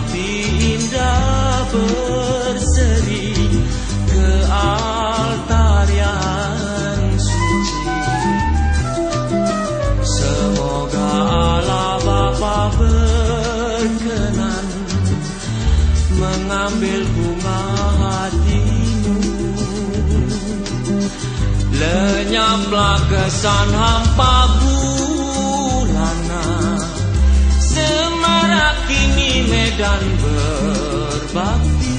Hati indah berseri ke altar yang suci. Semoga Allah Bapa berkenan mengambil bunga hatimu. Lenyaplah kesan hampa bulana medan berbakti.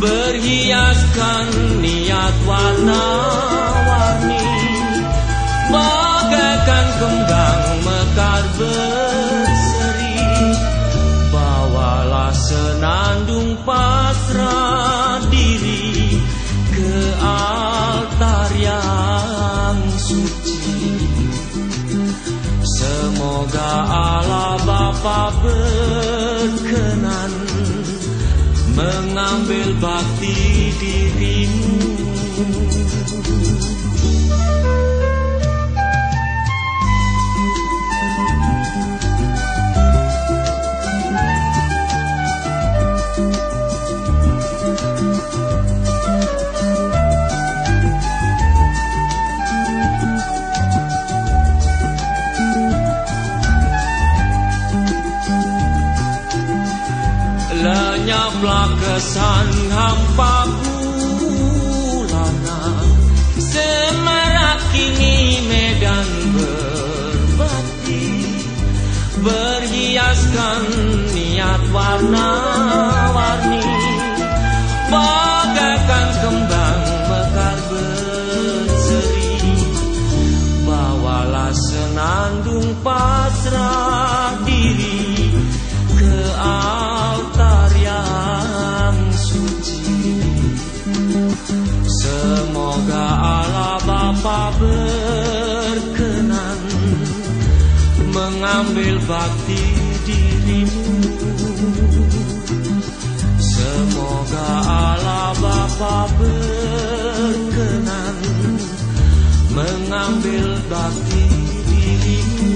Berhiaskan niat warna-warni. Bagaikan kembang mekar berseri. Bawalah senandung pasrah diri Ke altar yang suci. Semoga Allah Bapa berkenan Mengambil bakti dirimu Kesan hampa bulana Semarak kini medan berbakti. Berhiaskan niat warna-warni berkenan mengambil bakti dirimu. Semoga Allah Bapa berkenan mengambil bakti dirimu.